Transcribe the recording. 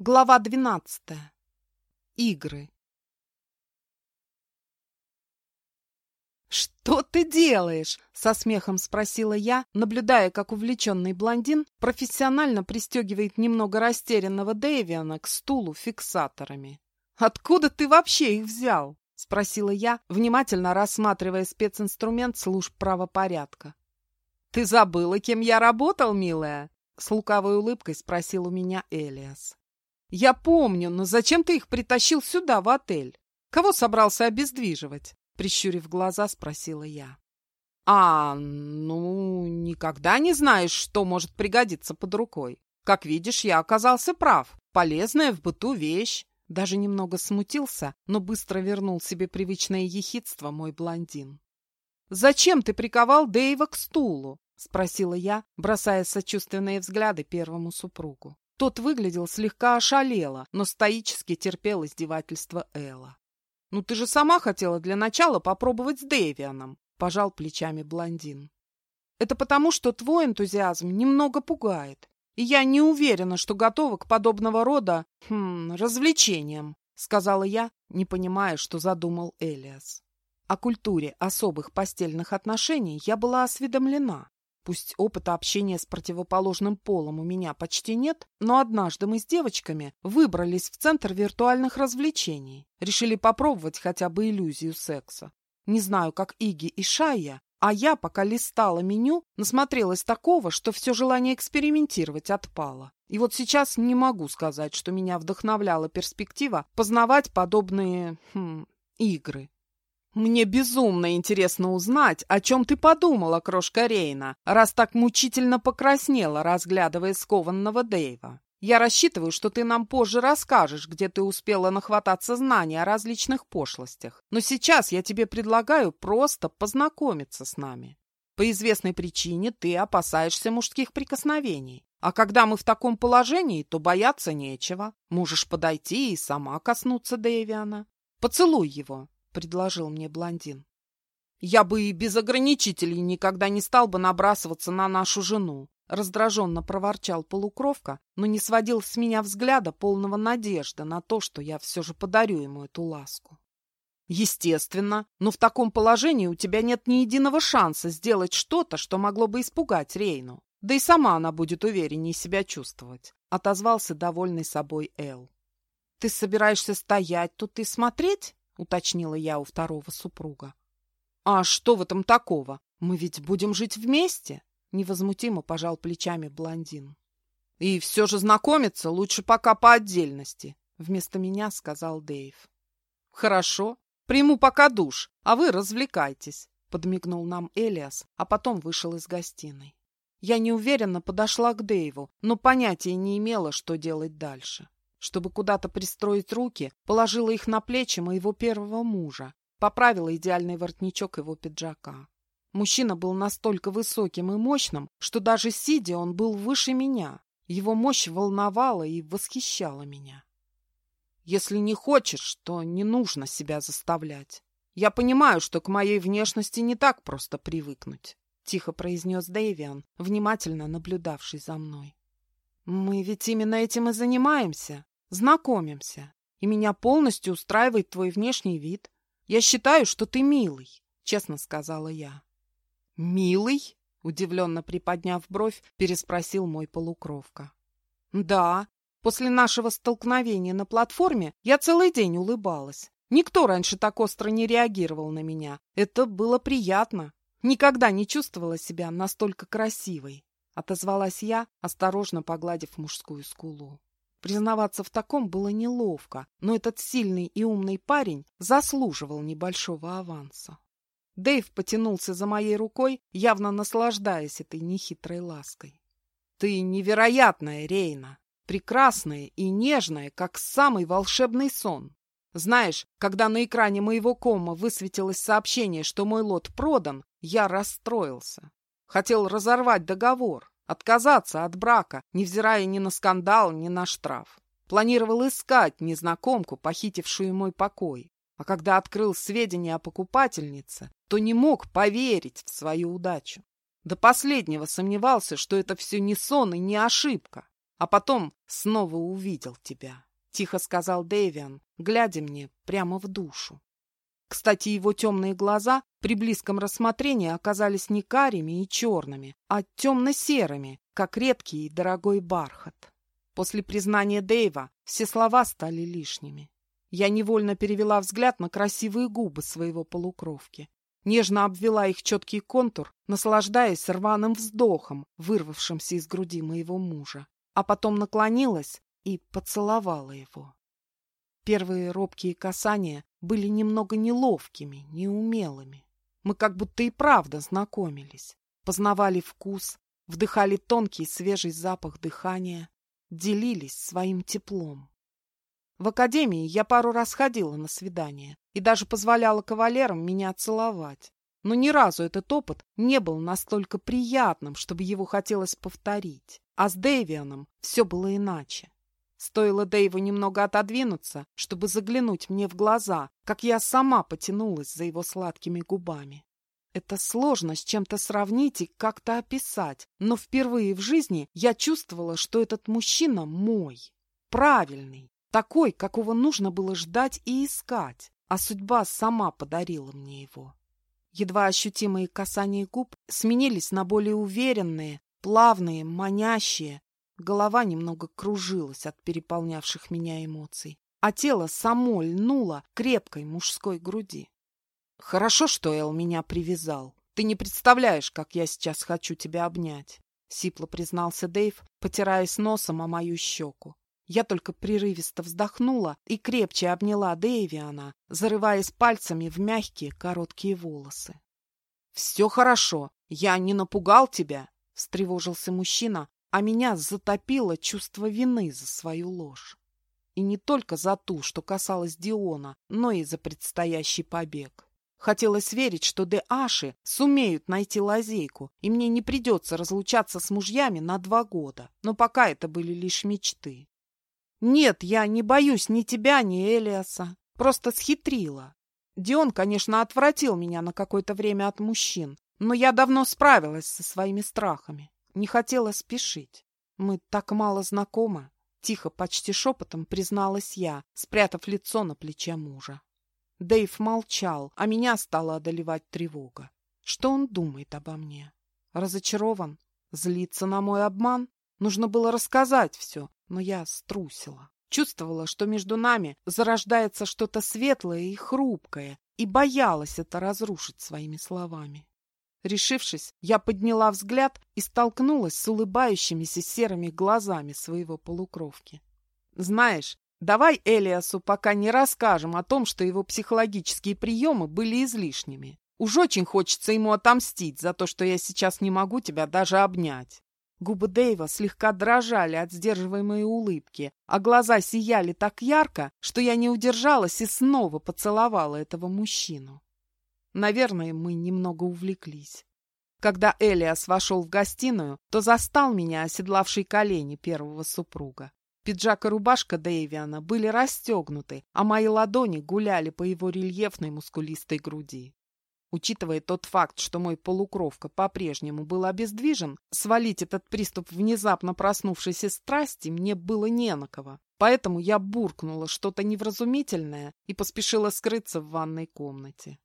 Глава двенадцатая. Игры. «Что ты делаешь?» — со смехом спросила я, наблюдая, как увлеченный блондин профессионально пристегивает немного растерянного Дэвиана к стулу фиксаторами. «Откуда ты вообще их взял?» — спросила я, внимательно рассматривая специнструмент служб правопорядка. «Ты забыла, кем я работал, милая?» — с лукавой улыбкой спросил у меня Элиас. «Я помню, но зачем ты их притащил сюда, в отель? Кого собрался обездвиживать?» Прищурив глаза, спросила я. «А, ну, никогда не знаешь, что может пригодиться под рукой. Как видишь, я оказался прав. Полезная в быту вещь». Даже немного смутился, но быстро вернул себе привычное ехидство мой блондин. «Зачем ты приковал Дэйва к стулу?» — спросила я, бросая сочувственные взгляды первому супругу. Тот выглядел слегка ошалело, но стоически терпел издевательство Элла. «Ну ты же сама хотела для начала попробовать с Дэвианом», — пожал плечами блондин. «Это потому, что твой энтузиазм немного пугает, и я не уверена, что готова к подобного рода хм, развлечениям», — сказала я, не понимая, что задумал Элиас. О культуре особых постельных отношений я была осведомлена, Пусть опыта общения с противоположным полом у меня почти нет, но однажды мы с девочками выбрались в центр виртуальных развлечений. Решили попробовать хотя бы иллюзию секса. Не знаю, как Иги и Шая, а я, пока листала меню, насмотрелась такого, что все желание экспериментировать отпало. И вот сейчас не могу сказать, что меня вдохновляла перспектива познавать подобные хм, игры. «Мне безумно интересно узнать, о чем ты подумала, крошка Рейна, раз так мучительно покраснела, разглядывая скованного Дэйва. Я рассчитываю, что ты нам позже расскажешь, где ты успела нахвататься знаний о различных пошлостях. Но сейчас я тебе предлагаю просто познакомиться с нами. По известной причине ты опасаешься мужских прикосновений. А когда мы в таком положении, то бояться нечего. Можешь подойти и сама коснуться Дэвиана. Поцелуй его. — предложил мне блондин. «Я бы и без ограничителей никогда не стал бы набрасываться на нашу жену», — раздраженно проворчал полукровка, но не сводил с меня взгляда полного надежды на то, что я все же подарю ему эту ласку. «Естественно, но в таком положении у тебя нет ни единого шанса сделать что-то, что могло бы испугать Рейну. Да и сама она будет увереннее себя чувствовать», — отозвался довольный собой Эл. «Ты собираешься стоять тут и смотреть?» Уточнила я у второго супруга. А что в этом такого? Мы ведь будем жить вместе, невозмутимо пожал плечами блондин. И все же знакомиться лучше пока по отдельности, вместо меня сказал Дэйв. Хорошо, приму пока душ, а вы развлекайтесь, подмигнул нам Элиас, а потом вышел из гостиной. Я неуверенно подошла к Дэйву, но понятия не имела, что делать дальше. Чтобы куда-то пристроить руки, положила их на плечи моего первого мужа, поправила идеальный воротничок его пиджака. Мужчина был настолько высоким и мощным, что даже сидя он был выше меня. Его мощь волновала и восхищала меня. Если не хочешь, то не нужно себя заставлять. Я понимаю, что к моей внешности не так просто привыкнуть, — тихо произнес Дэвиан, внимательно наблюдавший за мной. Мы ведь именно этим и занимаемся. Знакомимся. И меня полностью устраивает твой внешний вид. Я считаю, что ты милый, честно сказала я. Милый? Удивленно приподняв бровь, переспросил мой полукровка. Да, после нашего столкновения на платформе я целый день улыбалась. Никто раньше так остро не реагировал на меня. Это было приятно. Никогда не чувствовала себя настолько красивой. Отозвалась я, осторожно погладив мужскую скулу. Признаваться в таком было неловко, но этот сильный и умный парень заслуживал небольшого аванса. Дэйв потянулся за моей рукой, явно наслаждаясь этой нехитрой лаской. «Ты невероятная, Рейна! Прекрасная и нежная, как самый волшебный сон! Знаешь, когда на экране моего кома высветилось сообщение, что мой лот продан, я расстроился. Хотел разорвать договор, Отказаться от брака, невзирая ни на скандал, ни на штраф. Планировал искать незнакомку, похитившую мой покой. А когда открыл сведения о покупательнице, то не мог поверить в свою удачу. До последнего сомневался, что это все не сон и не ошибка. а потом снова увидел тебя», — тихо сказал Дэвиан, глядя мне прямо в душу. Кстати, его темные глаза при близком рассмотрении оказались не карими и черными, а темно-серыми, как редкий и дорогой бархат. После признания Дэйва все слова стали лишними. Я невольно перевела взгляд на красивые губы своего полукровки. Нежно обвела их четкий контур, наслаждаясь рваным вздохом, вырвавшимся из груди моего мужа, а потом наклонилась и поцеловала его. Первые робкие касания были немного неловкими, неумелыми. Мы как будто и правда знакомились, познавали вкус, вдыхали тонкий свежий запах дыхания, делились своим теплом. В академии я пару раз ходила на свидания и даже позволяла кавалерам меня целовать. Но ни разу этот опыт не был настолько приятным, чтобы его хотелось повторить. А с Дэвианом все было иначе. Стоило Дэйву немного отодвинуться, чтобы заглянуть мне в глаза, как я сама потянулась за его сладкими губами. Это сложно с чем-то сравнить и как-то описать, но впервые в жизни я чувствовала, что этот мужчина мой, правильный, такой, какого нужно было ждать и искать, а судьба сама подарила мне его. Едва ощутимые касания губ сменились на более уверенные, плавные, манящие. Голова немного кружилась от переполнявших меня эмоций, а тело само льнуло крепкой мужской груди. Хорошо, что Эл меня привязал. Ты не представляешь, как я сейчас хочу тебя обнять. Сипло признался Дэйв, потираясь носом о мою щеку. Я только прерывисто вздохнула и крепче обняла Дэвиана, зарываясь пальцами в мягкие короткие волосы. «Все хорошо, я не напугал тебя», — встревожился мужчина, а меня затопило чувство вины за свою ложь. И не только за ту, что касалось Диона, но и за предстоящий побег. Хотелось верить, что Де-Аши сумеют найти лазейку, и мне не придется разлучаться с мужьями на два года. Но пока это были лишь мечты. Нет, я не боюсь ни тебя, ни Элиаса. Просто схитрила. Дион, конечно, отвратил меня на какое-то время от мужчин, но я давно справилась со своими страхами. Не хотела спешить. Мы так мало знакомы. Тихо, почти шепотом призналась я, спрятав лицо на плече мужа. Дэйв молчал, а меня стала одолевать тревога. Что он думает обо мне? Разочарован? Злится на мой обман? Нужно было рассказать все, но я струсила. Чувствовала, что между нами зарождается что-то светлое и хрупкое, и боялась это разрушить своими словами. Решившись, я подняла взгляд и столкнулась с улыбающимися серыми глазами своего полукровки. «Знаешь, Давай Элиасу пока не расскажем о том, что его психологические приемы были излишними. Уж очень хочется ему отомстить за то, что я сейчас не могу тебя даже обнять. Губы Дэйва слегка дрожали от сдерживаемой улыбки, а глаза сияли так ярко, что я не удержалась и снова поцеловала этого мужчину. Наверное, мы немного увлеклись. Когда Элиас вошел в гостиную, то застал меня, оседлавший колени первого супруга. Пиджак и рубашка Дэвиана были расстегнуты, а мои ладони гуляли по его рельефной мускулистой груди. Учитывая тот факт, что мой полукровка по-прежнему был обездвижен, свалить этот приступ внезапно проснувшейся страсти мне было не на кого. Поэтому я буркнула что-то невразумительное и поспешила скрыться в ванной комнате.